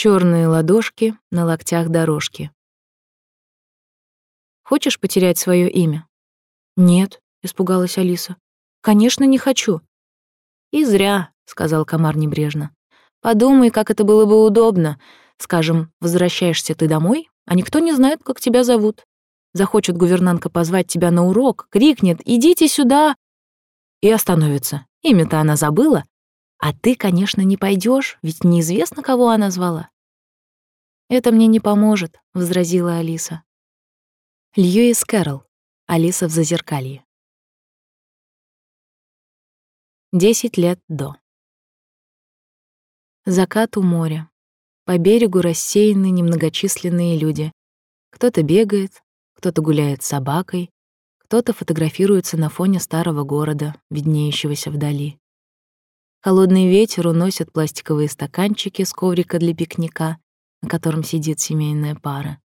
Черные ладошки, на локтях дорожки. Хочешь потерять свое имя? Нет, испугалась Алиса. Конечно, не хочу. И зря, сказал комар небрежно. Подумай, как это было бы удобно. Скажем, возвращаешься ты домой, а никто не знает, как тебя зовут. Захочет гувернантка позвать тебя на урок, крикнет «Идите сюда!» и остановится. Имя-то она забыла, а ты, конечно, не пойдешь, ведь неизвестно, кого она звала. «Это мне не поможет», — возразила Алиса. Льюис Кэрролл. Алиса в зазеркалье. Десять лет до. Закат у моря. По берегу рассеяны немногочисленные люди. Кто-то бегает, кто-то гуляет с собакой, кто-то фотографируется на фоне старого города, виднеющегося вдали. Холодный ветер уносит пластиковые стаканчики с коврика для пикника, на котором сидит семейная пара.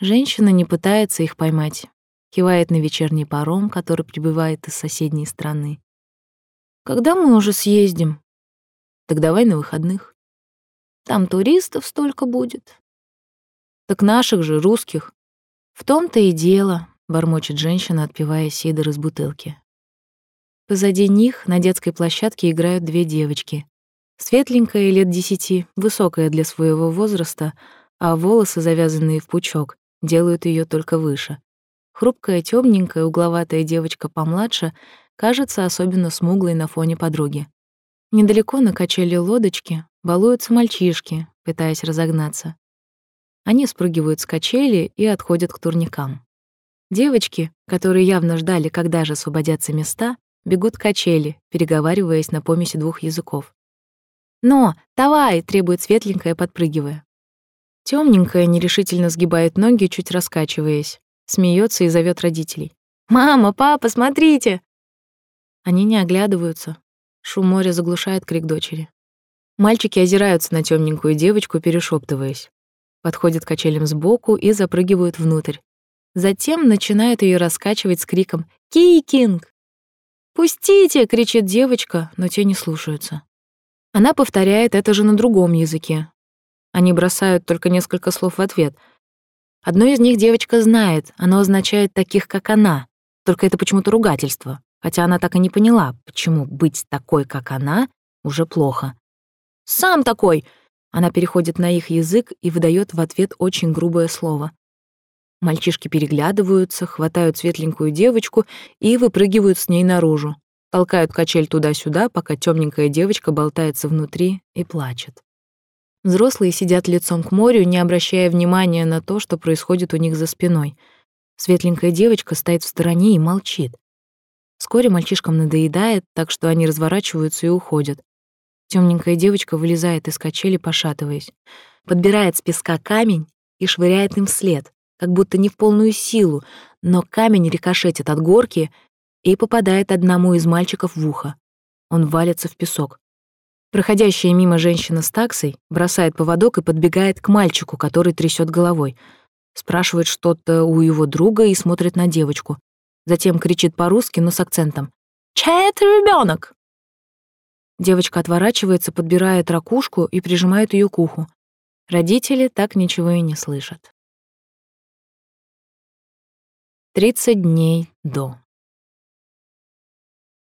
Женщина не пытается их поймать, кивает на вечерний паром, который прибывает из соседней страны. «Когда мы уже съездим?» «Так давай на выходных». «Там туристов столько будет». «Так наших же, русских». «В том-то и дело», — бормочет женщина, отпивая сидр из бутылки. Позади них на детской площадке играют две девочки. Светленькая, лет десяти, высокая для своего возраста, а волосы, завязанные в пучок, делают ее только выше. Хрупкая, темненькая, угловатая девочка помладше кажется особенно смуглой на фоне подруги. Недалеко на качели лодочки балуются мальчишки, пытаясь разогнаться. Они спрыгивают с качели и отходят к турникам. Девочки, которые явно ждали, когда же освободятся места, бегут качели, переговариваясь на помеси двух языков. «Но, давай!» — требует светленькая, подпрыгивая. Темненькая нерешительно сгибает ноги, чуть раскачиваясь, смеется и зовет родителей. «Мама, папа, смотрите!» Они не оглядываются. Шум моря заглушает крик дочери. Мальчики озираются на темненькую девочку, перешептываясь. Подходят качелям сбоку и запрыгивают внутрь. Затем начинают ее раскачивать с криком «Кикинг!». «Пустите!» — кричит девочка, но те не слушаются. Она повторяет это же на другом языке. Они бросают только несколько слов в ответ. Одно из них девочка знает, оно означает таких, как она, только это почему-то ругательство, хотя она так и не поняла, почему быть такой, как она, уже плохо. «Сам такой!» Она переходит на их язык и выдает в ответ очень грубое слово. Мальчишки переглядываются, хватают светленькую девочку и выпрыгивают с ней наружу. Толкают качель туда-сюда, пока темненькая девочка болтается внутри и плачет. Взрослые сидят лицом к морю, не обращая внимания на то, что происходит у них за спиной. Светленькая девочка стоит в стороне и молчит. Вскоре мальчишкам надоедает, так что они разворачиваются и уходят. Темненькая девочка вылезает из качели, пошатываясь, подбирает с песка камень и швыряет им вслед как будто не в полную силу, но камень рикошетит от горки и попадает одному из мальчиков в ухо. Он валится в песок. Проходящая мимо женщина с таксой бросает поводок и подбегает к мальчику, который трясет головой. Спрашивает что-то у его друга и смотрит на девочку. Затем кричит по-русски, но с акцентом. «Чей это ребенок? Девочка отворачивается, подбирает ракушку и прижимает ее к уху. Родители так ничего и не слышат. 30 дней до.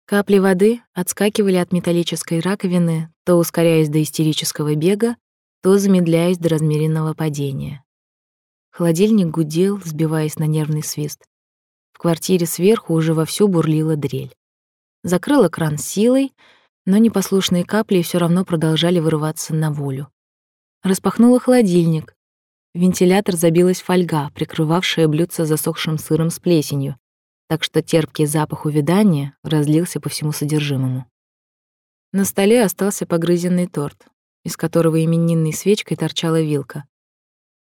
Капли воды отскакивали от металлической раковины, то ускоряясь до истерического бега, то замедляясь до размеренного падения. Холодильник гудел, сбиваясь на нервный свист. В квартире сверху уже вовсю бурлила дрель. Закрыла кран силой, но непослушные капли все равно продолжали вырываться на волю. Распахнула холодильник, вентилятор забилась фольга, прикрывавшая блюдце засохшим сыром с плесенью, так что терпкий запах увядания разлился по всему содержимому. На столе остался погрызенный торт, из которого именинной свечкой торчала вилка.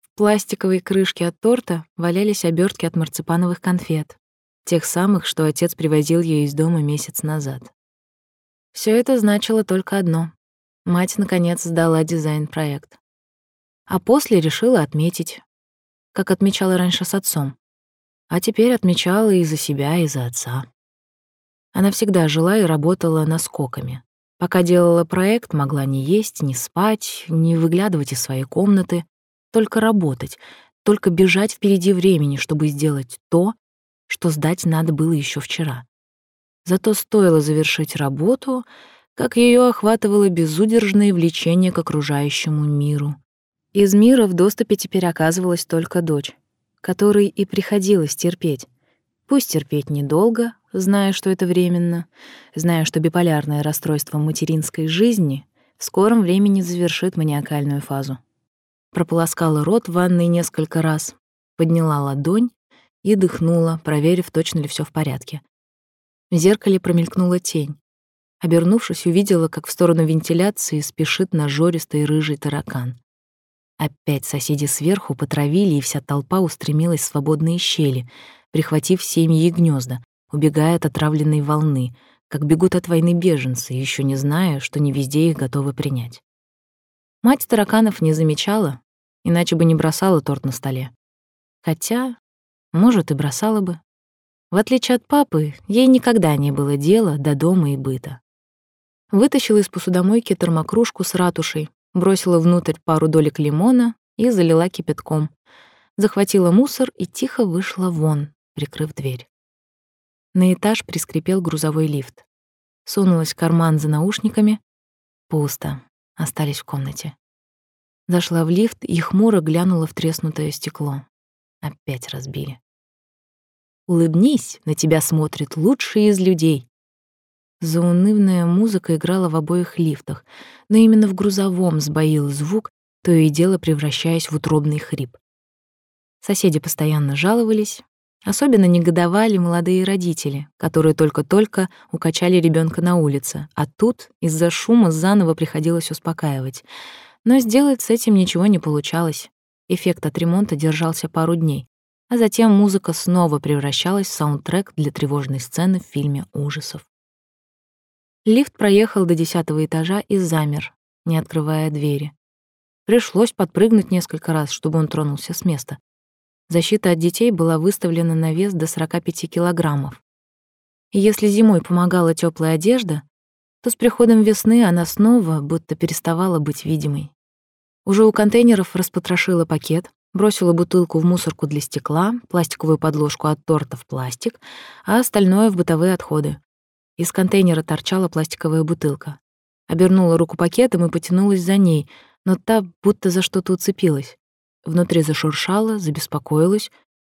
В пластиковой крышке от торта валялись обертки от марципановых конфет, тех самых, что отец привозил ей из дома месяц назад. Все это значило только одно. Мать, наконец, сдала дизайн-проект а после решила отметить, как отмечала раньше с отцом. А теперь отмечала и за себя, и за отца. Она всегда жила и работала наскоками. Пока делала проект, могла не есть, не спать, не выглядывать из своей комнаты, только работать, только бежать впереди времени, чтобы сделать то, что сдать надо было еще вчера. Зато стоило завершить работу, как ее охватывало безудержное влечение к окружающему миру. Из мира в доступе теперь оказывалась только дочь, которой и приходилось терпеть. Пусть терпеть недолго, зная, что это временно, зная, что биполярное расстройство материнской жизни в скором времени завершит маниакальную фазу. Прополоскала рот в ванной несколько раз, подняла ладонь и дыхнула, проверив, точно ли все в порядке. В зеркале промелькнула тень. Обернувшись, увидела, как в сторону вентиляции спешит нажористый рыжий таракан. Опять соседи сверху потравили, и вся толпа устремилась в свободные щели, прихватив семьи гнезда, убегая от отравленной волны, как бегут от войны беженцы, еще не зная, что не везде их готовы принять. Мать тараканов не замечала, иначе бы не бросала торт на столе. Хотя, может, и бросала бы. В отличие от папы, ей никогда не было дела до дома и быта. Вытащила из посудомойки термокружку с ратушей, бросила внутрь пару долек лимона и залила кипятком. Захватила мусор и тихо вышла вон, прикрыв дверь. На этаж прискрипел грузовой лифт. Сунулась в карман за наушниками. Пусто. Остались в комнате. Зашла в лифт и хмуро глянула в треснутое стекло. Опять разбили. «Улыбнись, на тебя смотрит лучший из людей», Заунывная музыка играла в обоих лифтах, но именно в грузовом сбоил звук, то и дело превращаясь в утробный хрип. Соседи постоянно жаловались, особенно негодовали молодые родители, которые только-только укачали ребенка на улице, а тут из-за шума заново приходилось успокаивать. Но сделать с этим ничего не получалось. Эффект от ремонта держался пару дней, а затем музыка снова превращалась в саундтрек для тревожной сцены в фильме ужасов. Лифт проехал до десятого этажа и замер, не открывая двери. Пришлось подпрыгнуть несколько раз, чтобы он тронулся с места. Защита от детей была выставлена на вес до 45 килограммов. И если зимой помогала теплая одежда, то с приходом весны она снова будто переставала быть видимой. Уже у контейнеров распотрошила пакет, бросила бутылку в мусорку для стекла, пластиковую подложку от торта в пластик, а остальное в бытовые отходы. Из контейнера торчала пластиковая бутылка. Обернула руку пакетом и потянулась за ней, но та будто за что-то уцепилась. Внутри зашуршала, забеспокоилась,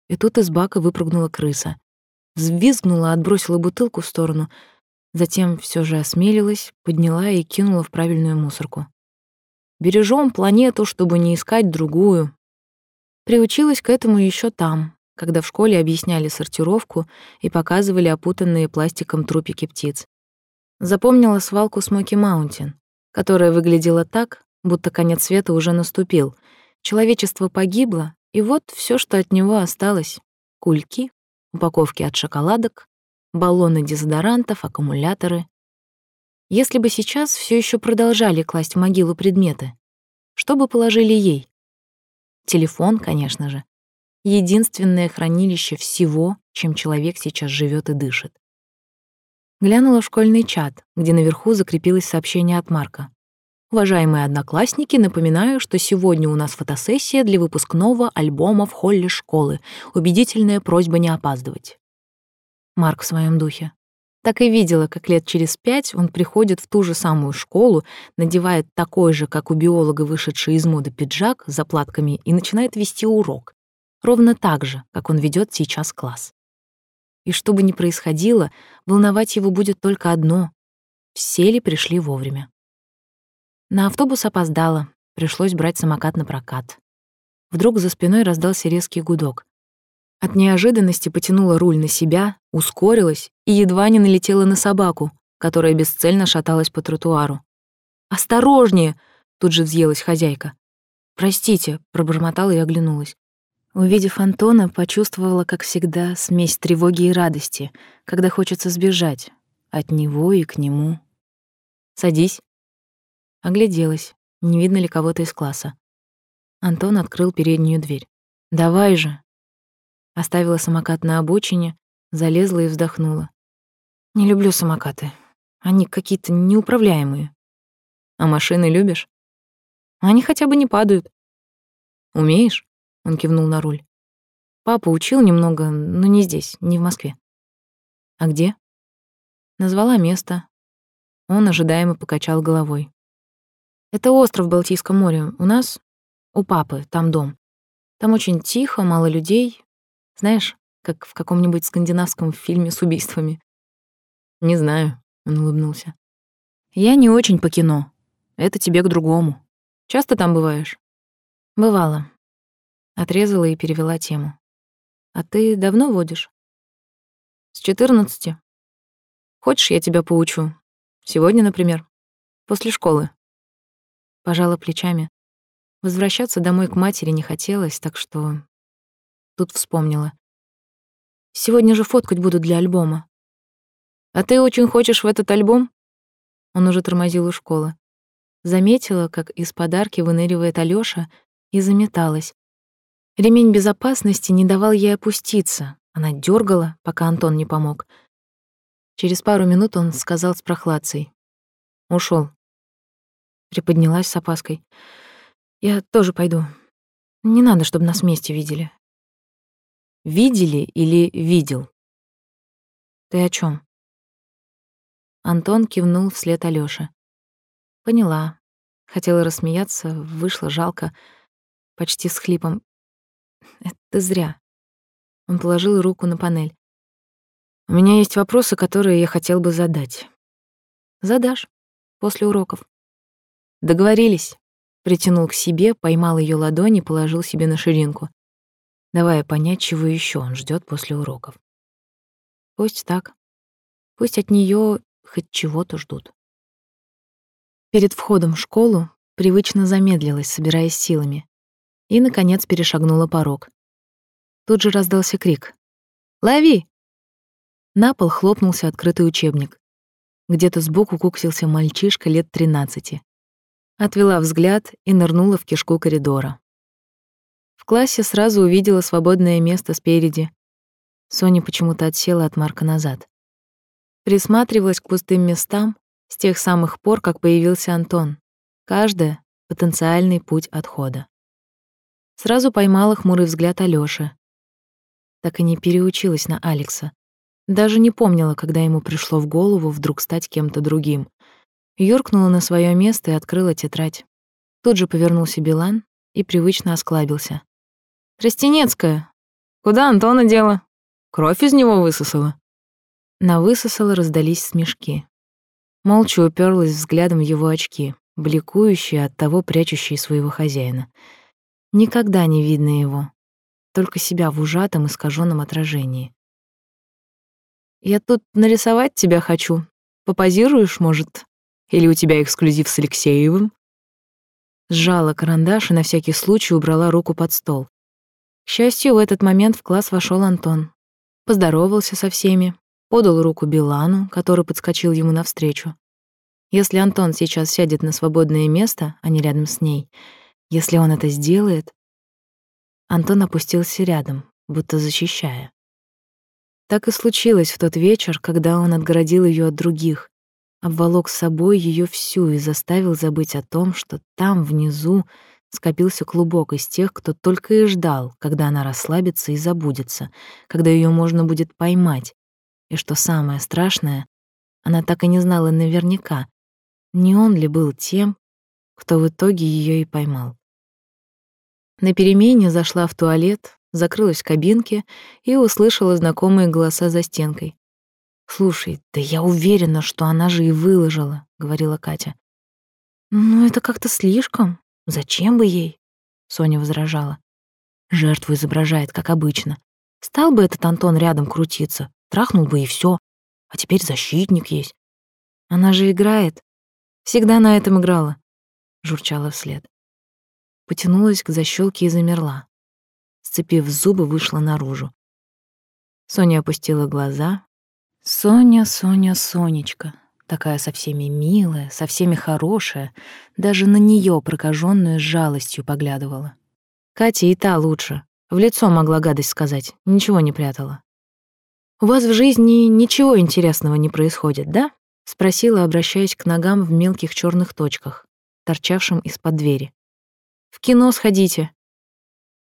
и тут из бака выпрыгнула крыса. Взвизгнула, отбросила бутылку в сторону, затем все же осмелилась, подняла и кинула в правильную мусорку. Бережем планету, чтобы не искать другую. Приучилась к этому еще там, когда в школе объясняли сортировку и показывали опутанные пластиком трупики птиц. Запомнила свалку Смоки Маунтин, которая выглядела так, будто конец света уже наступил. Человечество погибло, и вот все, что от него осталось — кульки, упаковки от шоколадок, баллоны дезодорантов, аккумуляторы. Если бы сейчас все еще продолжали класть в могилу предметы, что бы положили ей? Телефон, конечно же единственное хранилище всего, чем человек сейчас живет и дышит. Глянула в школьный чат, где наверху закрепилось сообщение от Марка. Уважаемые одноклассники, напоминаю, что сегодня у нас фотосессия для выпускного альбома в холле школы. Убедительная просьба не опаздывать. Марк в своем духе. Так и видела, как лет через пять он приходит в ту же самую школу, надевает такой же, как у биолога вышедший из моды пиджак с заплатками и начинает вести урок ровно так же, как он ведет сейчас класс. И что бы ни происходило, волновать его будет только одно — все ли пришли вовремя. На автобус опоздала, пришлось брать самокат на прокат. Вдруг за спиной раздался резкий гудок. От неожиданности потянула руль на себя, ускорилась и едва не налетела на собаку, которая бесцельно шаталась по тротуару. «Осторожнее!» — тут же взъелась хозяйка. «Простите», — пробормотала и оглянулась. Увидев Антона, почувствовала, как всегда, смесь тревоги и радости, когда хочется сбежать от него и к нему. «Садись». Огляделась, не видно ли кого-то из класса. Антон открыл переднюю дверь. «Давай же». Оставила самокат на обочине, залезла и вздохнула. «Не люблю самокаты. Они какие-то неуправляемые. А машины любишь? Они хотя бы не падают. Умеешь? Он кивнул на руль. Папа учил немного, но не здесь, не в Москве. А где? Назвала место. Он ожидаемо покачал головой. Это остров в Балтийском море. У нас, у папы, там дом. Там очень тихо, мало людей. Знаешь, как в каком-нибудь скандинавском фильме с убийствами. Не знаю, он улыбнулся. Я не очень по кино. Это тебе к другому. Часто там бываешь? Бывало. Отрезала и перевела тему. А ты давно водишь? С четырнадцати. Хочешь, я тебя поучу? Сегодня, например. После школы. Пожала плечами. Возвращаться домой к матери не хотелось, так что тут вспомнила. Сегодня же фоткать буду для альбома. А ты очень хочешь в этот альбом? Он уже тормозил у школы. Заметила, как из подарки выныривает Алёша, и заметалась. Ремень безопасности не давал ей опуститься. Она дергала, пока Антон не помог. Через пару минут он сказал с прохладцей. Ушел. Приподнялась с опаской. «Я тоже пойду. Не надо, чтобы нас вместе видели». «Видели или видел?» «Ты о чем? Антон кивнул вслед Алёше. Поняла. Хотела рассмеяться, вышло жалко, почти с хлипом. Это зря. Он положил руку на панель. У меня есть вопросы, которые я хотел бы задать. Задашь после уроков. Договорились. Притянул к себе, поймал ее ладонь и положил себе на ширинку, давая понять, чего еще он ждет после уроков. Пусть так. Пусть от нее хоть чего-то ждут. Перед входом в школу привычно замедлилась, собираясь силами, и, наконец, перешагнула порог. Тут же раздался крик. «Лови!» На пол хлопнулся открытый учебник. Где-то сбоку куксился мальчишка лет тринадцати. Отвела взгляд и нырнула в кишку коридора. В классе сразу увидела свободное место спереди. Соня почему-то отсела от Марка назад. Присматривалась к пустым местам с тех самых пор, как появился Антон. Каждая — потенциальный путь отхода. Сразу поймала хмурый взгляд Алёши. Так и не переучилась на Алекса. Даже не помнила, когда ему пришло в голову вдруг стать кем-то другим. Юркнула на свое место и открыла тетрадь. Тут же повернулся Билан и привычно осклабился. «Тростенецкая, куда Антона дела? Кровь из него высосала?» На высосала раздались смешки. Молча уперлась взглядом в его очки, бликующие от того прячущие своего хозяина. Никогда не видно его, только себя в ужатом искаженном отражении. «Я тут нарисовать тебя хочу. Попозируешь, может?» Или у тебя эксклюзив с Алексеевым?» Сжала карандаш и на всякий случай убрала руку под стол. К счастью, в этот момент в класс вошел Антон. Поздоровался со всеми, подал руку Билану, который подскочил ему навстречу. Если Антон сейчас сядет на свободное место, а не рядом с ней, если он это сделает... Антон опустился рядом, будто защищая. Так и случилось в тот вечер, когда он отгородил ее от других, обволок с собой ее всю и заставил забыть о том, что там, внизу, скопился клубок из тех, кто только и ждал, когда она расслабится и забудется, когда ее можно будет поймать. И что самое страшное, она так и не знала наверняка, не он ли был тем, кто в итоге ее и поймал. На перемене зашла в туалет, закрылась в кабинке и услышала знакомые голоса за стенкой. «Слушай, да я уверена, что она же и выложила», — говорила Катя. «Ну, это как-то слишком. Зачем бы ей?» — Соня возражала. «Жертву изображает, как обычно. Стал бы этот Антон рядом крутиться, трахнул бы и все. А теперь защитник есть. Она же играет. Всегда на этом играла», — журчала вслед. Потянулась к защелке и замерла. Сцепив зубы, вышла наружу. Соня опустила глаза, Соня, Соня, Сонечка, такая со всеми милая, со всеми хорошая, даже на нее прокаженную с жалостью поглядывала. Катя и та лучше, в лицо могла гадость сказать, ничего не прятала. У вас в жизни ничего интересного не происходит, да? — спросила, обращаясь к ногам в мелких черных точках, торчавшим из-под двери. «В кино сходите».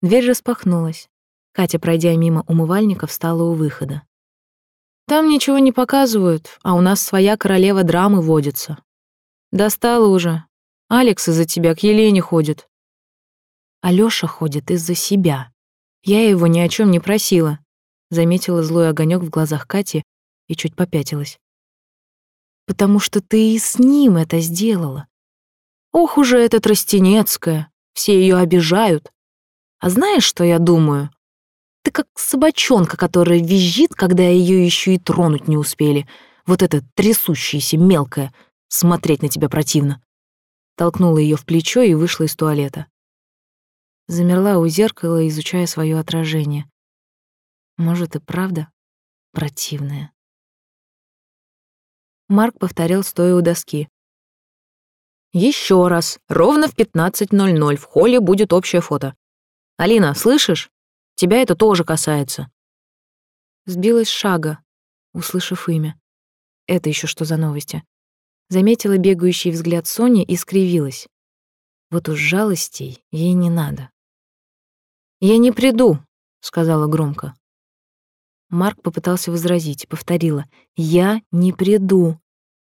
Дверь распахнулась. Катя, пройдя мимо умывальника, встала у выхода. «Там ничего не показывают, а у нас своя королева драмы водится. Достала уже. Алекс из-за тебя к Елене ходит». Алёша ходит из-за себя. Я его ни о чем не просила, заметила злой огонек в глазах Кати и чуть попятилась потому что ты и с ним это сделала. Ох уже эта Тростенецкая, все ее обижают. А знаешь, что я думаю? Ты как собачонка, которая визжит, когда ее еще и тронуть не успели. Вот эта трясущаяся мелкая, смотреть на тебя противно. Толкнула ее в плечо и вышла из туалета. Замерла у зеркала, изучая свое отражение. Может и правда противная. Марк повторил, стоя у доски. Еще раз, ровно в 15.00 в холле будет общее фото. Алина, слышишь? Тебя это тоже касается. Сбилась шага, услышав имя. Это еще что за новости? Заметила бегающий взгляд Сони и скривилась. Вот уж жалостей ей не надо. «Я не приду», — сказала громко. Марк попытался возразить, повторила. «Я не приду.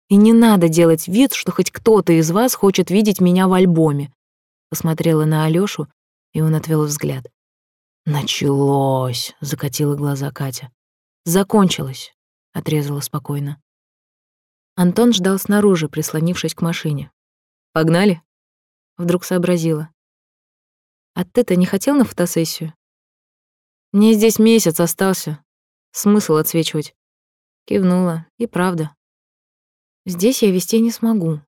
И не надо делать вид, что хоть кто-то из вас хочет видеть меня в альбоме. Посмотрела на Алёшу, и он отвел взгляд. Началось, закатила глаза Катя. Закончилось, отрезала спокойно. Антон ждал снаружи, прислонившись к машине. Погнали? Вдруг сообразила. А ты-то не хотел на фотосессию? Мне здесь месяц остался. Смысл отсвечивать. Кивнула. И правда. Здесь я вести не смогу.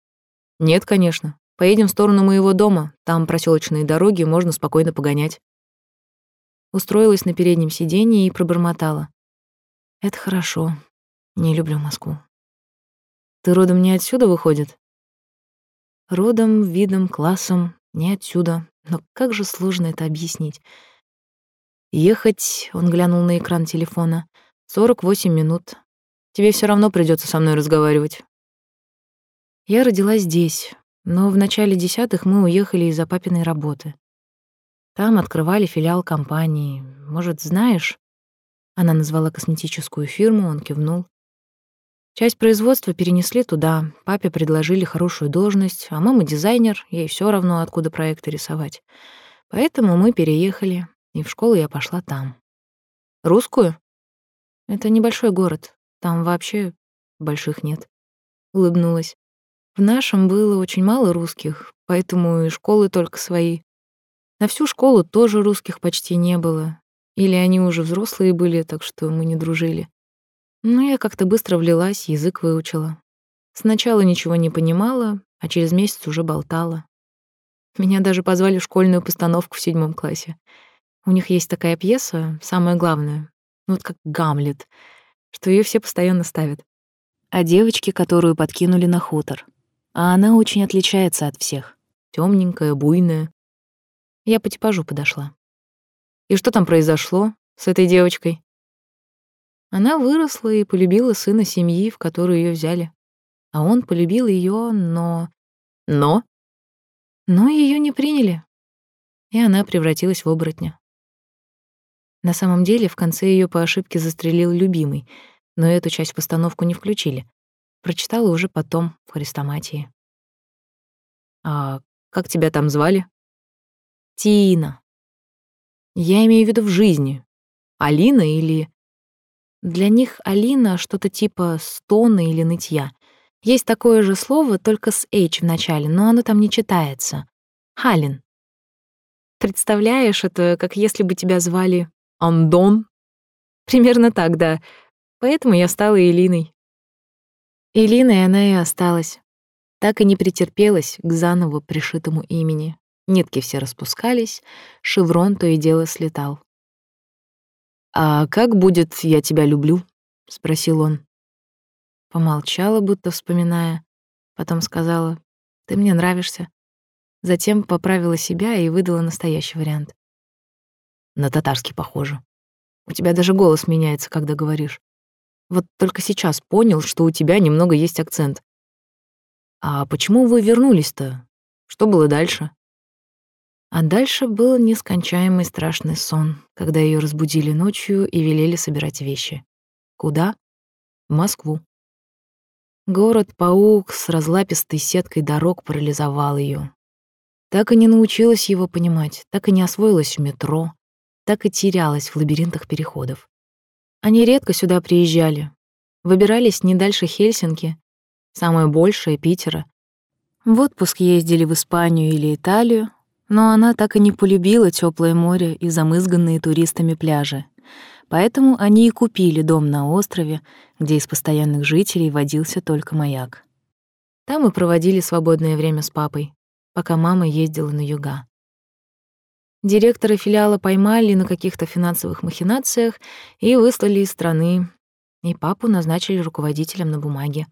Нет, конечно. Поедем в сторону моего дома. Там проселочные дороги, можно спокойно погонять. Устроилась на переднем сиденье и пробормотала. Это хорошо. Не люблю Москву. Ты родом не отсюда выходит? Родом, видом, классом, не отсюда. Но как же сложно это объяснить. Ехать, он глянул на экран телефона, 48 минут. Тебе все равно придется со мной разговаривать. Я родилась здесь, но в начале десятых мы уехали из-за папиной работы. Там открывали филиал компании. Может, знаешь? Она назвала косметическую фирму, он кивнул. Часть производства перенесли туда. Папе предложили хорошую должность, а мама дизайнер, ей все равно, откуда проекты рисовать. Поэтому мы переехали, и в школу я пошла там. Русскую? Это небольшой город. Там вообще больших нет. Улыбнулась. В нашем было очень мало русских, поэтому и школы только свои. На всю школу тоже русских почти не было. Или они уже взрослые были, так что мы не дружили. Но я как-то быстро влилась, язык выучила. Сначала ничего не понимала, а через месяц уже болтала. Меня даже позвали в школьную постановку в седьмом классе. У них есть такая пьеса, самое главное, ну вот как «Гамлет», что ее все постоянно ставят. О девочке, которую подкинули на хутор а она очень отличается от всех. Темненькая, буйная. Я по типажу подошла. И что там произошло с этой девочкой? Она выросла и полюбила сына семьи, в которую ее взяли. А он полюбил ее, но... Но? Но ее не приняли. И она превратилась в оборотня. На самом деле, в конце ее по ошибке застрелил любимый, но эту часть в постановку не включили. Прочитала уже потом, в хрестоматии. «А как тебя там звали?» «Тина». «Я имею в виду в жизни. Алина или...» Для них Алина что-то типа стона или нытья. Есть такое же слово, только с «h» в начале, но оно там не читается. Халин. Представляешь, это как если бы тебя звали Андон? Примерно так, да. Поэтому я стала Элиной. Элиной она и осталась. Так и не претерпелась к заново пришитому имени. Нитки все распускались, шеврон то и дело слетал. «А как будет «я тебя люблю»?» — спросил он. Помолчала, будто вспоминая, потом сказала «ты мне нравишься». Затем поправила себя и выдала настоящий вариант. «На татарский похоже. У тебя даже голос меняется, когда говоришь». Вот только сейчас понял, что у тебя немного есть акцент. А почему вы вернулись-то? Что было дальше? А дальше был нескончаемый страшный сон, когда ее разбудили ночью и велели собирать вещи. Куда? В Москву. Город-паук с разлапистой сеткой дорог парализовал ее. Так и не научилась его понимать, так и не освоилась в метро, так и терялась в лабиринтах переходов. Они редко сюда приезжали. Выбирались не дальше Хельсинки, самое большее — Питера. В отпуск ездили в Испанию или Италию, но она так и не полюбила теплое море и замызганные туристами пляжи. Поэтому они и купили дом на острове, где из постоянных жителей водился только маяк. Там и проводили свободное время с папой, пока мама ездила на юга. Директора филиала поймали на каких-то финансовых махинациях и выслали из страны, и папу назначили руководителем на бумаге.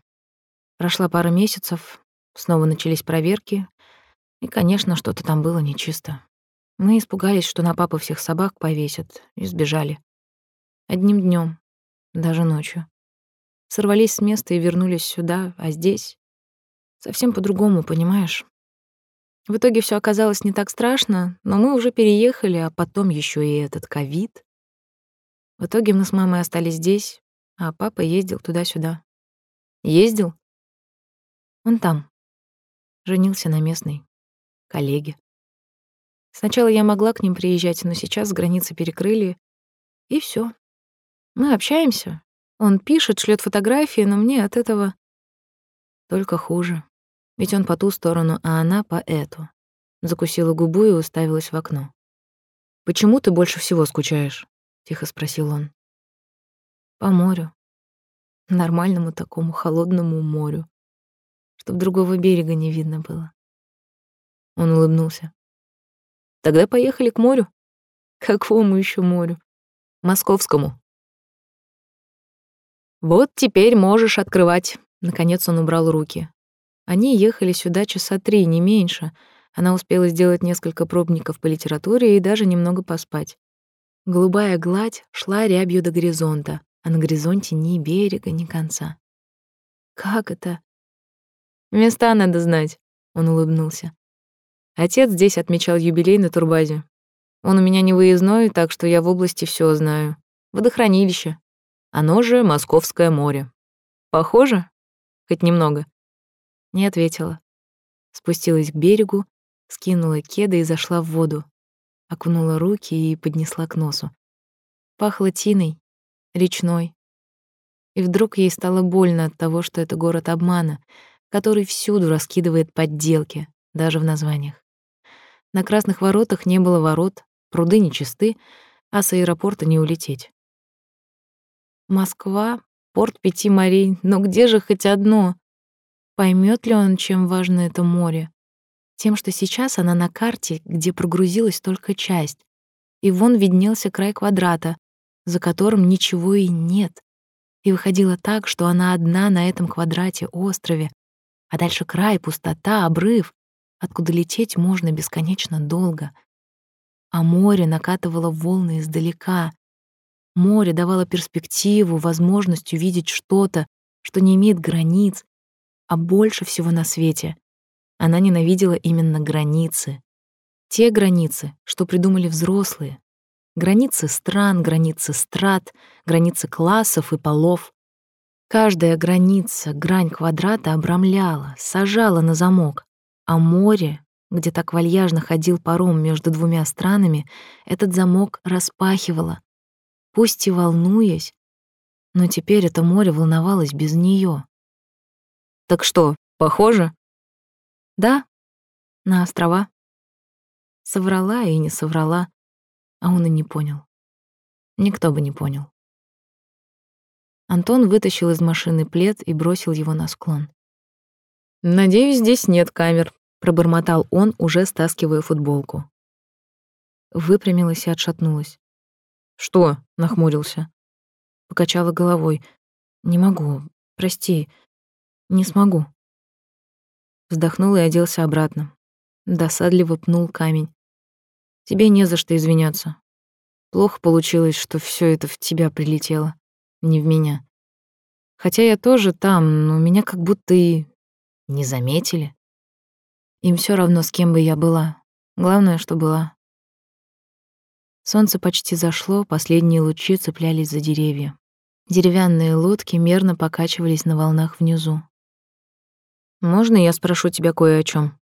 Прошла пара месяцев, снова начались проверки, и, конечно, что-то там было нечисто. Мы испугались, что на папу всех собак повесят, и сбежали. Одним днем, даже ночью. Сорвались с места и вернулись сюда, а здесь совсем по-другому, понимаешь? В итоге все оказалось не так страшно, но мы уже переехали, а потом еще и этот ковид. В итоге мы с мамой остались здесь, а папа ездил туда-сюда. Ездил? Он там. Женился на местной коллеге. Сначала я могла к ним приезжать, но сейчас границы перекрыли, и все. Мы общаемся. Он пишет, шлет фотографии, но мне от этого только хуже. Ведь он по ту сторону, а она по эту. Закусила губу и уставилась в окно. «Почему ты больше всего скучаешь?» — тихо спросил он. «По морю. Нормальному такому холодному морю. Чтоб другого берега не видно было». Он улыбнулся. «Тогда поехали к морю». «Какому еще морю?» «Московскому». «Вот теперь можешь открывать». Наконец он убрал руки. Они ехали сюда часа три, не меньше. Она успела сделать несколько пробников по литературе и даже немного поспать. Голубая гладь шла рябью до горизонта, а на горизонте ни берега, ни конца. «Как это?» «Места надо знать», — он улыбнулся. Отец здесь отмечал юбилей на турбазе. Он у меня не выездной, так что я в области все знаю. Водохранилище. Оно же Московское море. Похоже? Хоть немного. Не ответила. Спустилась к берегу, скинула кеды и зашла в воду. Окунула руки и поднесла к носу. Пахло тиной, речной. И вдруг ей стало больно от того, что это город обмана, который всюду раскидывает подделки, даже в названиях. На красных воротах не было ворот, пруды нечисты, а с аэропорта не улететь. Москва, порт пяти морей, но где же хоть одно? Поймет ли он, чем важно это море? Тем, что сейчас она на карте, где прогрузилась только часть, и вон виднелся край квадрата, за которым ничего и нет. И выходило так, что она одна на этом квадрате острове, а дальше край, пустота, обрыв, откуда лететь можно бесконечно долго. А море накатывало волны издалека. Море давало перспективу, возможность увидеть что-то, что не имеет границ, а больше всего на свете она ненавидела именно границы. Те границы, что придумали взрослые. Границы стран, границы страт, границы классов и полов. Каждая граница, грань квадрата обрамляла, сажала на замок, а море, где так вальяжно ходил паром между двумя странами, этот замок распахивало. Пусть и волнуясь, но теперь это море волновалось без нее. Так что, похоже? Да, на острова. Соврала и не соврала, а он и не понял. Никто бы не понял. Антон вытащил из машины плед и бросил его на склон. «Надеюсь, здесь нет камер», — пробормотал он, уже стаскивая футболку. Выпрямилась и отшатнулась. «Что?» — нахмурился. Покачала головой. «Не могу. Прости. Не смогу. Вздохнул и оделся обратно. Досадливо пнул камень. Тебе не за что извиняться. Плохо получилось, что все это в тебя прилетело, не в меня. Хотя я тоже там, но меня как будто и не заметили. Им все равно, с кем бы я была. Главное, что была. Солнце почти зашло, последние лучи цеплялись за деревья. Деревянные лодки мерно покачивались на волнах внизу. «Можно я спрошу тебя кое о чем?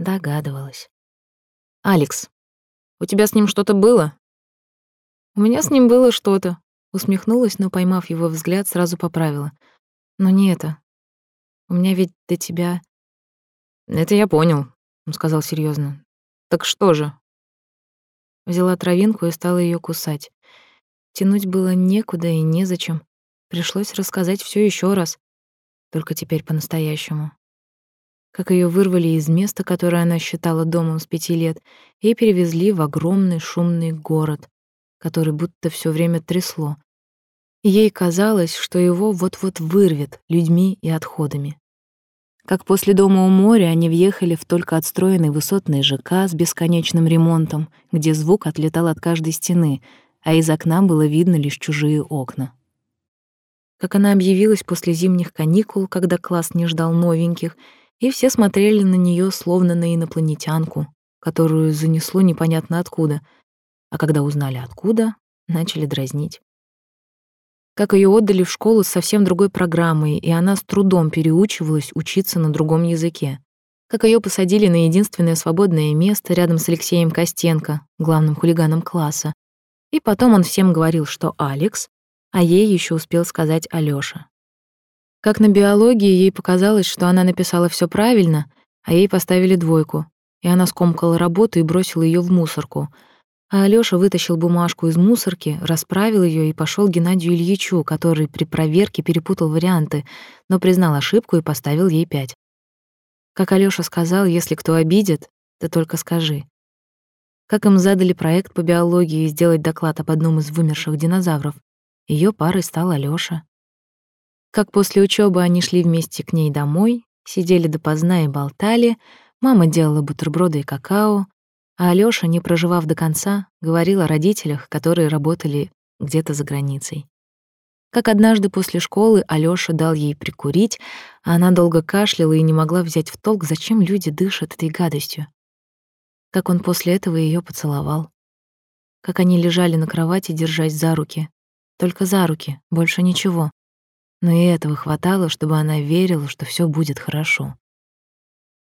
Догадывалась. «Алекс, у тебя с ним что-то было?» «У меня с ним было что-то», — усмехнулась, но, поймав его взгляд, сразу поправила. «Но не это. У меня ведь до тебя...» «Это я понял», — он сказал серьезно. «Так что же?» Взяла травинку и стала ее кусать. Тянуть было некуда и незачем. Пришлось рассказать все еще раз, только теперь по-настоящему. Как ее вырвали из места, которое она считала домом с пяти лет, и перевезли в огромный шумный город, который будто все время трясло. ей казалось, что его вот-вот вырвет людьми и отходами. Как после дома у моря они въехали в только отстроенный высотный ЖК с бесконечным ремонтом, где звук отлетал от каждой стены, а из окна было видно лишь чужие окна. Как она объявилась после зимних каникул, когда класс не ждал новеньких, и все смотрели на нее словно на инопланетянку, которую занесло непонятно откуда, а когда узнали откуда, начали дразнить. Как ее отдали в школу с совсем другой программой, и она с трудом переучивалась учиться на другом языке. Как ее посадили на единственное свободное место рядом с Алексеем Костенко, главным хулиганом класса, и потом он всем говорил, что Алекс, а ей еще успел сказать Алёша. Как на биологии ей показалось, что она написала все правильно, а ей поставили двойку, и она скомкала работу и бросила ее в мусорку. А Алёша вытащил бумажку из мусорки, расправил ее и пошел к Геннадию Ильичу, который при проверке перепутал варианты, но признал ошибку и поставил ей пять. Как Алёша сказал, если кто обидит, ты только скажи как им задали проект по биологии сделать доклад об одном из вымерших динозавров. Ее парой стал Алёша. Как после учебы они шли вместе к ней домой, сидели допоздна и болтали, мама делала бутерброды и какао, а Алёша, не проживав до конца, говорил о родителях, которые работали где-то за границей. Как однажды после школы Алёша дал ей прикурить, а она долго кашляла и не могла взять в толк, зачем люди дышат этой гадостью как он после этого ее поцеловал. Как они лежали на кровати, держась за руки. Только за руки, больше ничего. Но и этого хватало, чтобы она верила, что все будет хорошо.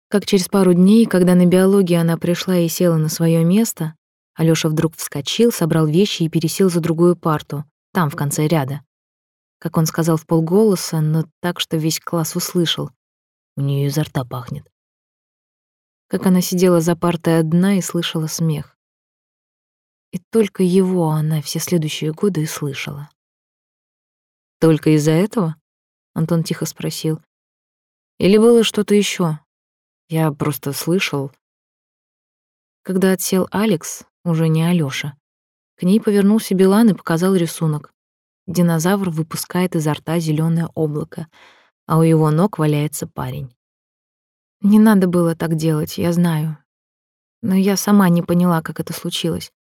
Как через пару дней, когда на биологии она пришла и села на свое место, Алёша вдруг вскочил, собрал вещи и пересел за другую парту, там, в конце ряда. Как он сказал в полголоса, но так, что весь класс услышал. У нее изо рта пахнет как она сидела за партой одна и слышала смех. И только его она все следующие годы и слышала. «Только из-за этого?» — Антон тихо спросил. «Или было что-то еще? Я просто слышал». Когда отсел Алекс, уже не Алёша, к ней повернулся Билан и показал рисунок. Динозавр выпускает изо рта зеленое облако, а у его ног валяется парень. Не надо было так делать, я знаю. Но я сама не поняла, как это случилось.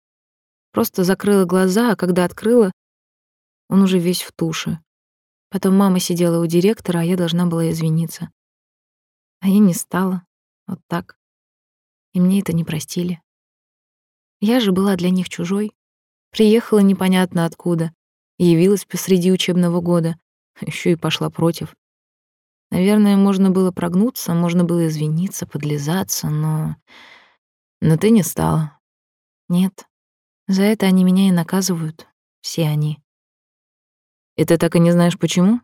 Просто закрыла глаза, а когда открыла, он уже весь в туше. Потом мама сидела у директора, а я должна была извиниться. А я не стала. Вот так. И мне это не простили. Я же была для них чужой. Приехала непонятно откуда. Явилась посреди учебного года. Еще и пошла против. Наверное, можно было прогнуться, можно было извиниться, подлизаться, но... Но ты не стала. Нет. За это они меня и наказывают. Все они. И ты так и не знаешь, почему?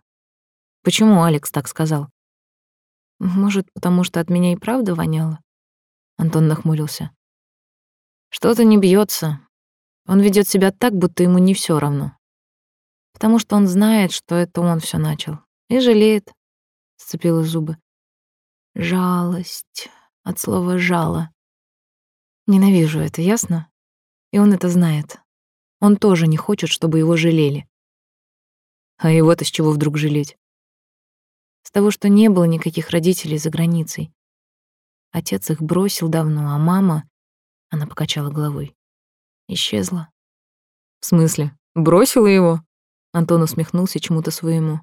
Почему Алекс так сказал? Может, потому что от меня и правда воняло? Антон нахмурился. Что-то не бьется. Он ведет себя так, будто ему не все равно. Потому что он знает, что это он все начал. И жалеет сцепила зубы. Жалость. От слова «жало». Ненавижу это, ясно? И он это знает. Он тоже не хочет, чтобы его жалели. А его-то с чего вдруг жалеть? С того, что не было никаких родителей за границей. Отец их бросил давно, а мама... Она покачала головой. Исчезла. В смысле? Бросила его? Антон усмехнулся чему-то своему.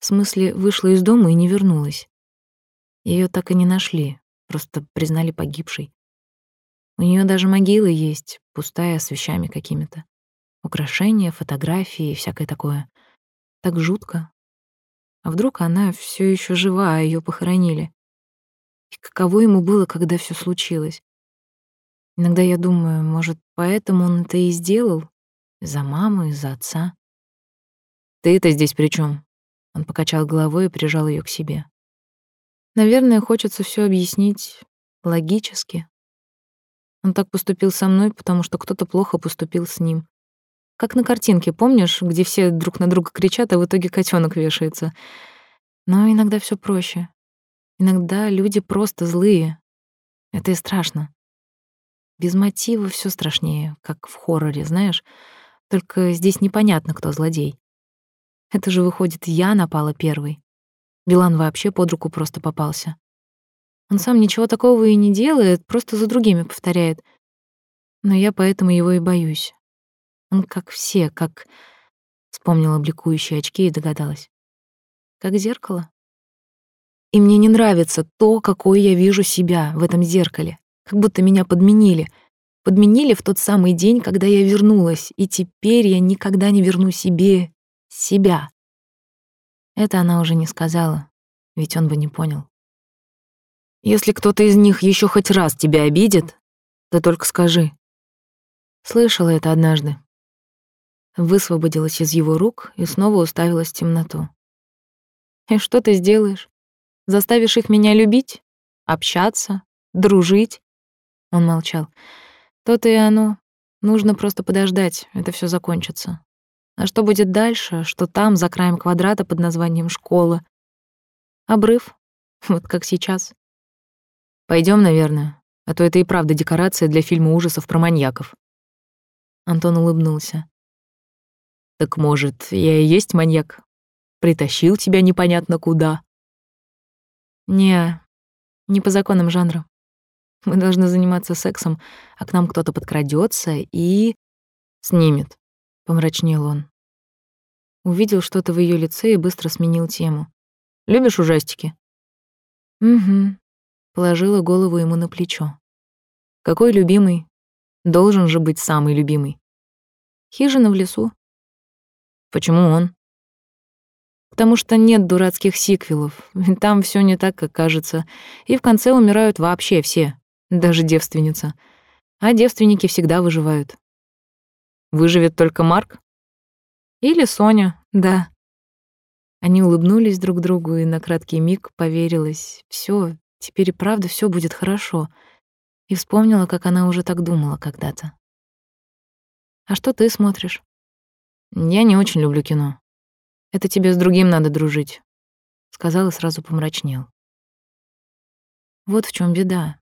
В смысле, вышла из дома и не вернулась. Ее так и не нашли, просто признали погибшей. У нее даже могила есть, пустая, с вещами какими-то. Украшения, фотографии и всякое такое. Так жутко. А вдруг она все еще жива, а ее похоронили? И каково ему было, когда все случилось? Иногда я думаю, может, поэтому он это и сделал? За маму, из-за отца. «Ты это здесь при чем? Он покачал головой и прижал ее к себе. Наверное, хочется все объяснить логически. Он так поступил со мной, потому что кто-то плохо поступил с ним. Как на картинке, помнишь, где все друг на друга кричат, а в итоге котенок вешается. Но иногда все проще. Иногда люди просто злые. Это и страшно. Без мотива все страшнее, как в хорроре, знаешь. Только здесь непонятно, кто злодей. Это же, выходит, я напала первой. Билан вообще под руку просто попался. Он сам ничего такого и не делает, просто за другими повторяет. Но я поэтому его и боюсь. Он как все, как... Вспомнила бликующие очки и догадалась. Как зеркало. И мне не нравится то, какой я вижу себя в этом зеркале. Как будто меня подменили. Подменили в тот самый день, когда я вернулась, и теперь я никогда не верну себе себя. Это она уже не сказала, ведь он бы не понял. Если кто-то из них еще хоть раз тебя обидит, то только скажи. Слышала это однажды. Высвободилась из его рук и снова уставилась в темноту. И что ты сделаешь? Заставишь их меня любить? Общаться? Дружить? Он молчал. То-то и оно. Нужно просто подождать, это все закончится. А что будет дальше, что там, за краем квадрата под названием «школа»? Обрыв, вот как сейчас. Пойдем, наверное, а то это и правда декорация для фильма ужасов про маньяков. Антон улыбнулся. Так может, я и есть маньяк? Притащил тебя непонятно куда? Не, не по законам жанра. Мы должны заниматься сексом, а к нам кто-то подкрадется и... Снимет. Помрачнел он. Увидел что-то в ее лице и быстро сменил тему. «Любишь ужастики?» «Угу». Положила голову ему на плечо. «Какой любимый? Должен же быть самый любимый». «Хижина в лесу». «Почему он?» потому что нет дурацких сиквелов. Там все не так, как кажется. И в конце умирают вообще все, даже девственница. А девственники всегда выживают. Выживет только Марк? Или Соня, да. Они улыбнулись друг другу, и на краткий миг поверилась. Все, теперь и правда все будет хорошо. И вспомнила, как она уже так думала когда-то. «А что ты смотришь?» «Я не очень люблю кино», это тебе с другим надо дружить, сказал и сразу помрачнел. Вот в чем беда.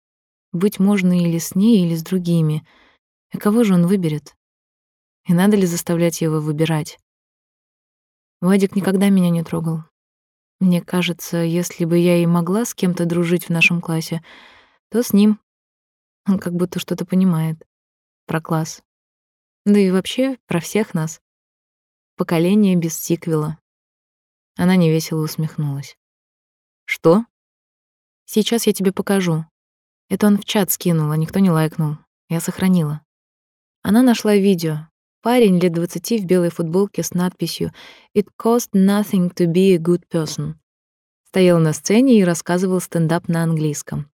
Быть можно или с ней, или с другими. И кого же он выберет? И надо ли заставлять его выбирать? Вадик никогда меня не трогал. Мне кажется, если бы я и могла с кем-то дружить в нашем классе, то с ним. Он как будто что-то понимает про класс. Да и вообще про всех нас. Поколение без сиквела. Она невесело усмехнулась. «Что?» «Сейчас я тебе покажу. Это он в чат скинул, а никто не лайкнул. Я сохранила». Она нашла видео. Парень лет двадцати в белой футболке с надписью «It cost nothing to be a good person». Стоял на сцене и рассказывал стендап на английском.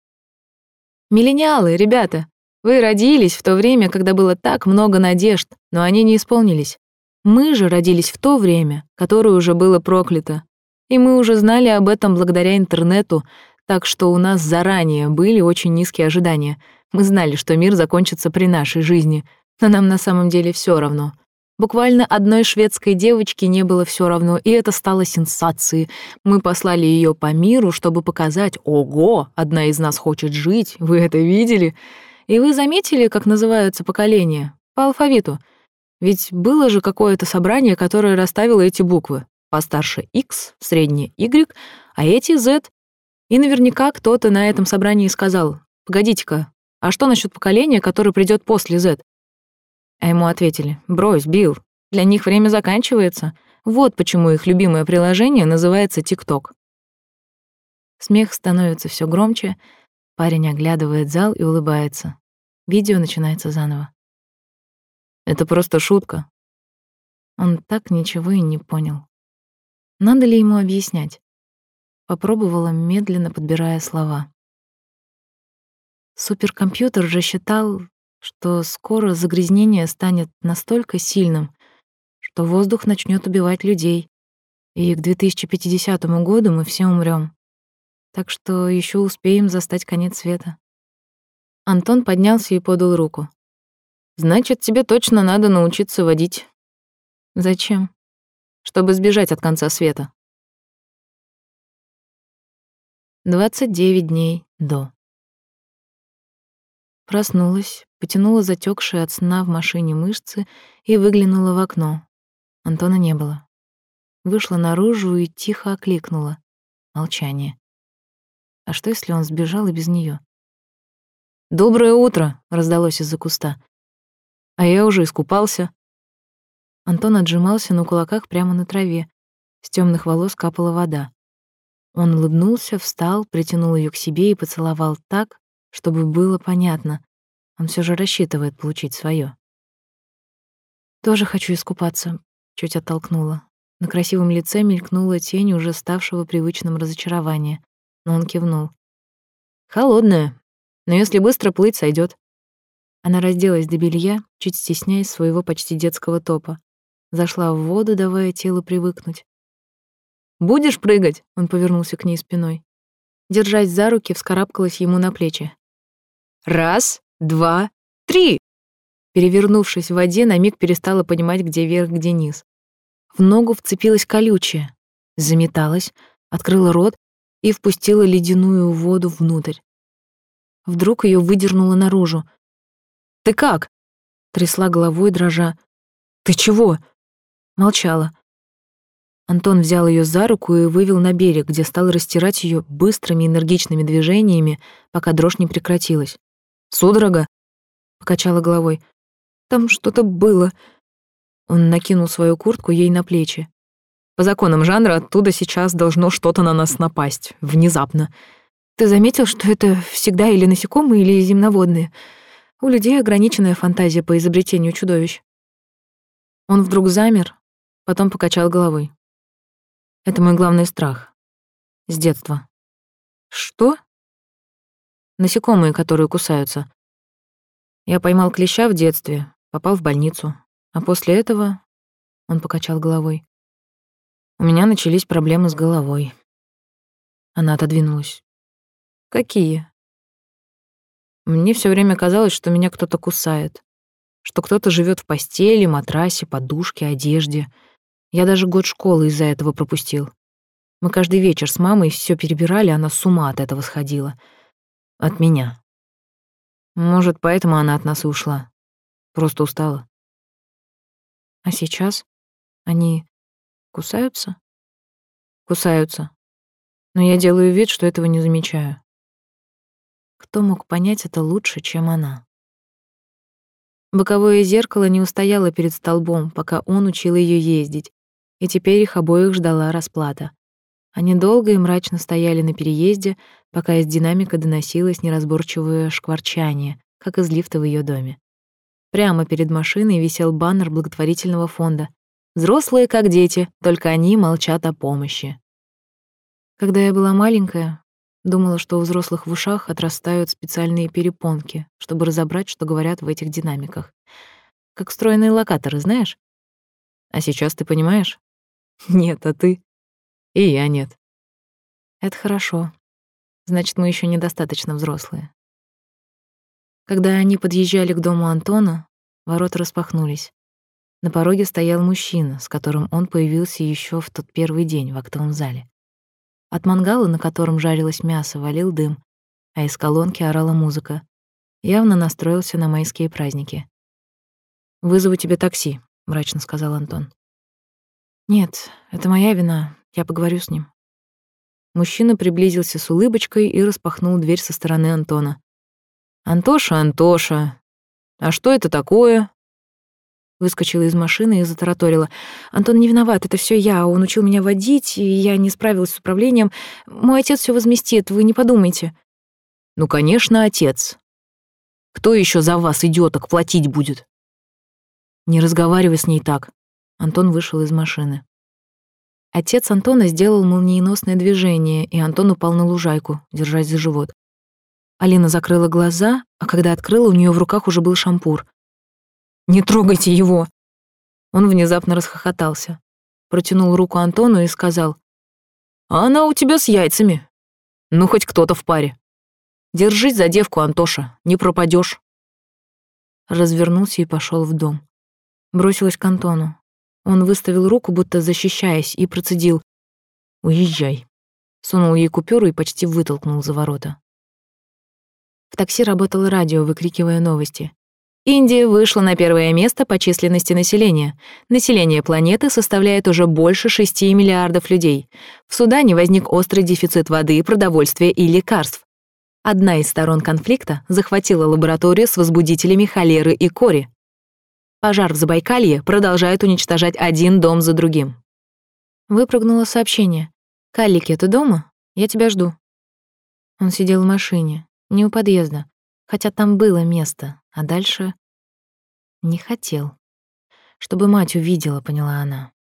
«Миллениалы, ребята! Вы родились в то время, когда было так много надежд, но они не исполнились. Мы же родились в то время, которое уже было проклято. И мы уже знали об этом благодаря интернету, так что у нас заранее были очень низкие ожидания. Мы знали, что мир закончится при нашей жизни, но нам на самом деле все равно. Буквально одной шведской девочке не было все равно, и это стало сенсацией. Мы послали ее по миру, чтобы показать, ого, одна из нас хочет жить, вы это видели? И вы заметили, как называются поколения? По алфавиту — ведь было же какое-то собрание, которое расставило эти буквы. Постарше X, среднее Y, а эти Z. И наверняка кто-то на этом собрании сказал, «Погодите-ка, а что насчет поколения, которое придет после Z?» А ему ответили, «Брось, Билл, для них время заканчивается. Вот почему их любимое приложение называется ТикТок. Смех становится все громче, парень оглядывает зал и улыбается. Видео начинается заново. Это просто шутка. Он так ничего и не понял. Надо ли ему объяснять? Попробовала, медленно подбирая слова. Суперкомпьютер же считал, что скоро загрязнение станет настолько сильным, что воздух начнет убивать людей, и к 2050 году мы все умрем. Так что еще успеем застать конец света. Антон поднялся и подал руку. Значит, тебе точно надо научиться водить. Зачем? Чтобы сбежать от конца света. 29 дней до. Проснулась, потянула затекшие от сна в машине мышцы и выглянула в окно. Антона не было. Вышла наружу и тихо окликнула. Молчание. А что, если он сбежал и без нее? «Доброе утро!» — раздалось из-за куста. «А я уже искупался». Антон отжимался на кулаках прямо на траве. С темных волос капала вода. Он улыбнулся, встал, притянул ее к себе и поцеловал так, чтобы было понятно. Он все же рассчитывает получить свое. «Тоже хочу искупаться», — чуть оттолкнула. На красивом лице мелькнула тень уже ставшего привычным разочарования, но он кивнул. «Холодная, но если быстро плыть, сойдет. Она разделась до белья, чуть стесняясь своего почти детского топа. Зашла в воду, давая телу привыкнуть. Будешь прыгать?» Он повернулся к ней спиной. Держась за руки, вскарабкалась ему на плечи. «Раз, два, три!» Перевернувшись в воде, на миг перестала понимать, где верх, где низ. В ногу вцепилась колючая, заметалась, открыла рот и впустила ледяную воду внутрь. Вдруг ее выдернуло наружу. «Ты как?» Трясла головой, дрожа. «Ты чего?» Молчала. Антон взял ее за руку и вывел на берег, где стал растирать ее быстрыми энергичными движениями, пока дрожь не прекратилась. «Судорога?» — покачала головой. «Там что-то было». Он накинул свою куртку ей на плечи. «По законам жанра оттуда сейчас должно что-то на нас напасть. Внезапно». «Ты заметил, что это всегда или насекомые, или земноводные? У людей ограниченная фантазия по изобретению чудовищ». Он вдруг замер, потом покачал головой. Это мой главный страх. С детства. Что? Насекомые, которые кусаются. Я поймал клеща в детстве, попал в больницу. А после этого... Он покачал головой. У меня начались проблемы с головой. Она отодвинулась. Какие? Мне все время казалось, что меня кто-то кусает. Что кто-то живет в постели, матрасе, подушке, одежде — я даже год школы из-за этого пропустил. Мы каждый вечер с мамой все перебирали, она с ума от этого сходила. От меня. Может, поэтому она от нас и ушла. Просто устала. А сейчас они кусаются? Кусаются. Но я делаю вид, что этого не замечаю. Кто мог понять это лучше, чем она? Боковое зеркало не устояло перед столбом, пока он учил ее ездить, и теперь их обоих ждала расплата. Они долго и мрачно стояли на переезде, пока из динамика доносилось неразборчивое шкварчание, как из лифта в ее доме. Прямо перед машиной висел баннер благотворительного фонда. «Взрослые как дети, только они молчат о помощи». Когда я была маленькая, думала, что у взрослых в ушах отрастают специальные перепонки, чтобы разобрать, что говорят в этих динамиках. Как встроенные локаторы, знаешь? А сейчас ты понимаешь? Нет, а ты? И я нет. Это хорошо. Значит, мы еще недостаточно взрослые. Когда они подъезжали к дому Антона, ворота распахнулись. На пороге стоял мужчина, с которым он появился еще в тот первый день в актовом зале. От мангала, на котором жарилось мясо, валил дым, а из колонки орала музыка. Явно настроился на майские праздники. «Вызову тебе такси», — мрачно сказал Антон. «Нет, это моя вина. Я поговорю с ним». Мужчина приблизился с улыбочкой и распахнул дверь со стороны Антона. «Антоша, Антоша, а что это такое?» Выскочила из машины и затараторила. «Антон не виноват, это все я. Он учил меня водить, и я не справилась с управлением. Мой отец все возместит, вы не подумайте». «Ну, конечно, отец. Кто еще за вас, идиоток, платить будет?» «Не разговаривай с ней так». Антон вышел из машины. Отец Антона сделал молниеносное движение, и Антон упал на лужайку, держась за живот. Алина закрыла глаза, а когда открыла, у нее в руках уже был шампур. «Не трогайте его!» Он внезапно расхохотался, протянул руку Антону и сказал, «А она у тебя с яйцами. Ну, хоть кто-то в паре. Держись за девку, Антоша, не пропадешь. Развернулся и пошел в дом. Бросилась к Антону. Он выставил руку, будто защищаясь, и процедил. «Уезжай». Сунул ей купюру и почти вытолкнул за ворота. В такси работало радио, выкрикивая новости. Индия вышла на первое место по численности населения. Население планеты составляет уже больше 6 миллиардов людей. В Судане возник острый дефицит воды, продовольствия и лекарств. Одна из сторон конфликта захватила лабораторию с возбудителями холеры и кори. Пожар в Забайкалье продолжает уничтожать один дом за другим. Выпрыгнуло сообщение. «Каллики, ты дома? Я тебя жду». Он сидел в машине, не у подъезда, хотя там было место, а дальше... Не хотел. Чтобы мать увидела, поняла она.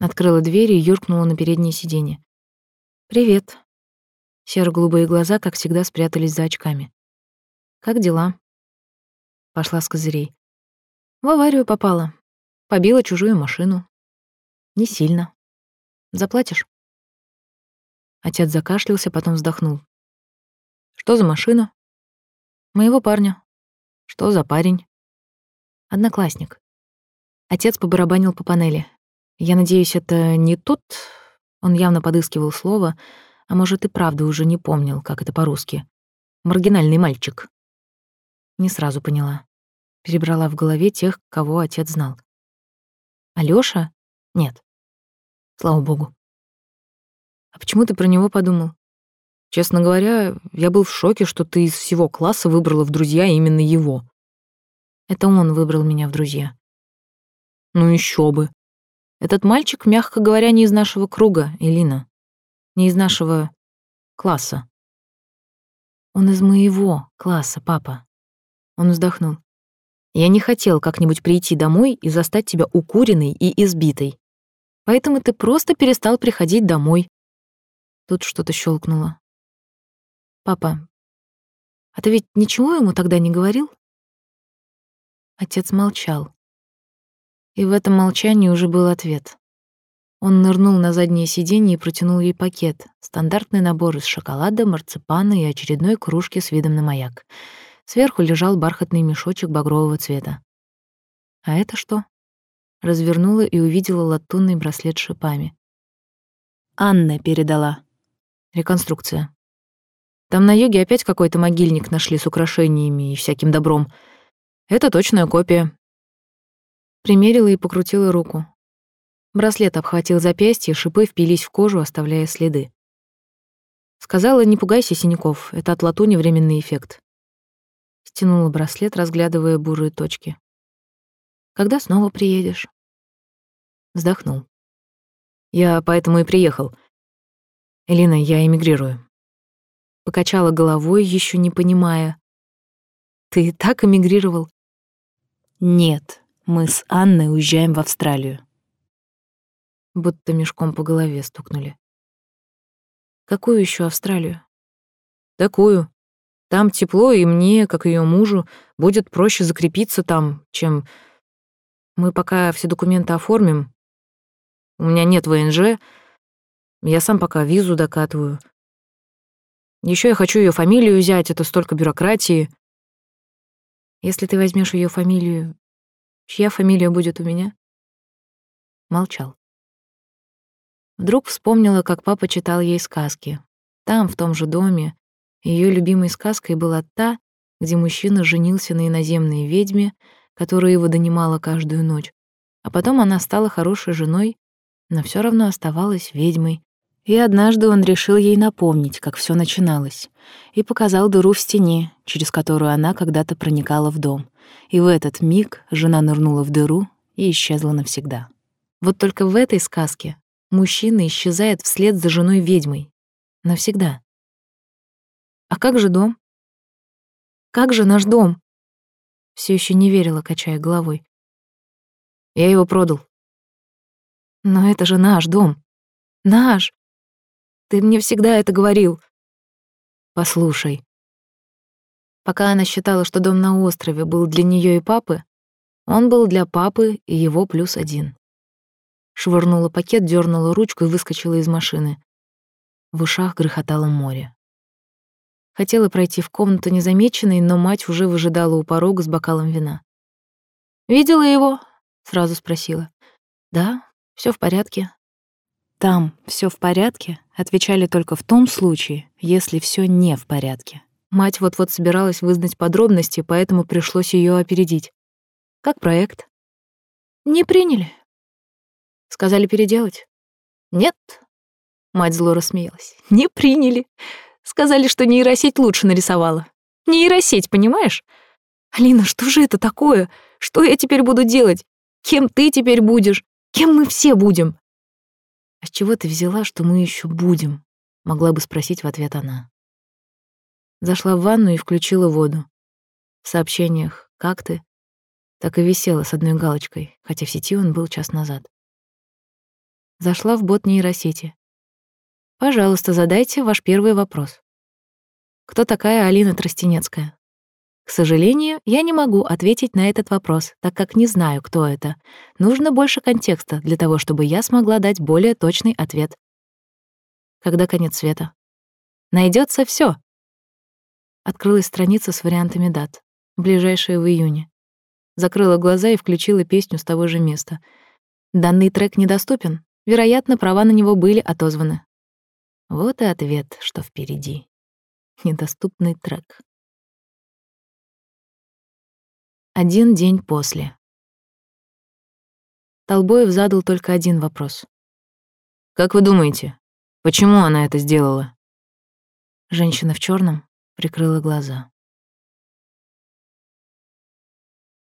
Открыла дверь и юркнула на переднее сиденье. «Привет». Серо-голубые глаза, как всегда, спрятались за очками. «Как дела?» Пошла с козырей. «В аварию попала. Побила чужую машину. Не сильно. Заплатишь?» Отец закашлялся, потом вздохнул. Что за машина? Моего парня. Что за парень? Одноклассник. Отец побарабанил по панели. Я надеюсь, это не тот... Он явно подыскивал слово, а может и правда уже не помнил, как это по-русски. Маргинальный мальчик. Не сразу поняла. Перебрала в голове тех, кого отец знал. Алёша? Нет. Слава богу. А почему ты про него подумал? Честно говоря, я был в шоке, что ты из всего класса выбрала в друзья именно его. Это он выбрал меня в друзья. Ну еще бы. Этот мальчик, мягко говоря, не из нашего круга, Элина. Не из нашего класса. Он из моего класса, папа. Он вздохнул. Я не хотел как-нибудь прийти домой и застать тебя укуренной и избитой. Поэтому ты просто перестал приходить домой. Тут что-то щелкнуло. «Папа, а ты ведь ничего ему тогда не говорил?» Отец молчал. И в этом молчании уже был ответ. Он нырнул на заднее сиденье и протянул ей пакет. Стандартный набор из шоколада, марципана и очередной кружки с видом на маяк. Сверху лежал бархатный мешочек багрового цвета. «А это что?» Развернула и увидела латунный браслет с шипами. «Анна передала. Реконструкция. Там на юге опять какой-то могильник нашли с украшениями и всяким добром. Это точная копия. Примерила и покрутила руку. Браслет обхватил запястье, шипы впились в кожу, оставляя следы. Сказала, не пугайся синяков, это от латуни временный эффект. Стянула браслет, разглядывая бурые точки. Когда снова приедешь? Вздохнул. Я поэтому и приехал. Элина, я эмигрирую. Покачала головой, еще не понимая. «Ты и так эмигрировал?» «Нет, мы с Анной уезжаем в Австралию». Будто мешком по голове стукнули. «Какую еще Австралию?» «Такую. Там тепло, и мне, как ее мужу, будет проще закрепиться там, чем... Мы пока все документы оформим. У меня нет ВНЖ, я сам пока визу докатываю. Еще я хочу ее фамилию взять, это столько бюрократии. Если ты возьмешь ее фамилию, чья фамилия будет у меня? Молчал. Вдруг вспомнила, как папа читал ей сказки. Там, в том же доме, ее любимой сказкой была та, где мужчина женился на иноземной ведьме, которая его донимала каждую ночь. А потом она стала хорошей женой, но все равно оставалась ведьмой, и однажды он решил ей напомнить, как все начиналось, и показал дыру в стене, через которую она когда-то проникала в дом. и в этот миг жена нырнула в дыру и исчезла навсегда. Вот только в этой сказке мужчина исчезает вслед за женой-ведьмой. Навсегда. А как же дом? Как же наш дом? Все еще не верила, качая головой. Я его продал. Но это же наш дом. Наш. Ты мне всегда это говорил. Послушай. Пока она считала, что дом на острове был для нее и папы, он был для папы и его плюс один. Швырнула пакет, дернула ручку и выскочила из машины. В ушах грохотало море. Хотела пройти в комнату незамеченной, но мать уже выжидала у порога с бокалом вина. «Видела его?» — сразу спросила. «Да, все в порядке». Там все в порядке отвечали только в том случае, если все не в порядке. Мать вот-вот собиралась вызнать подробности, поэтому пришлось ее опередить. Как проект? Не приняли. Сказали переделать? Нет. Мать зло рассмеялась. Не приняли. Сказали, что нейросеть лучше нарисовала. Нейросеть, понимаешь? Алина, что же это такое? Что я теперь буду делать? Кем ты теперь будешь? Кем мы все будем? А с чего ты взяла, что мы еще будем? Могла бы спросить в ответ она. Зашла в ванну и включила воду. В сообщениях «Как ты?» так и висела с одной галочкой, хотя в сети он был час назад. Зашла в бот нейросети. Пожалуйста, задайте ваш первый вопрос. Кто такая Алина Тростенецкая? К сожалению, я не могу ответить на этот вопрос, так как не знаю, кто это. Нужно больше контекста для того, чтобы я смогла дать более точный ответ. Когда конец света? Найдется все. Открылась страница с вариантами дат. Ближайшая в июне. Закрыла глаза и включила песню с того же места. Данный трек недоступен. Вероятно, права на него были отозваны. Вот и ответ, что впереди. Недоступный трек. Один день после. Толбоев задал только один вопрос. «Как вы думаете, почему она это сделала?» Женщина в черном прикрыла глаза.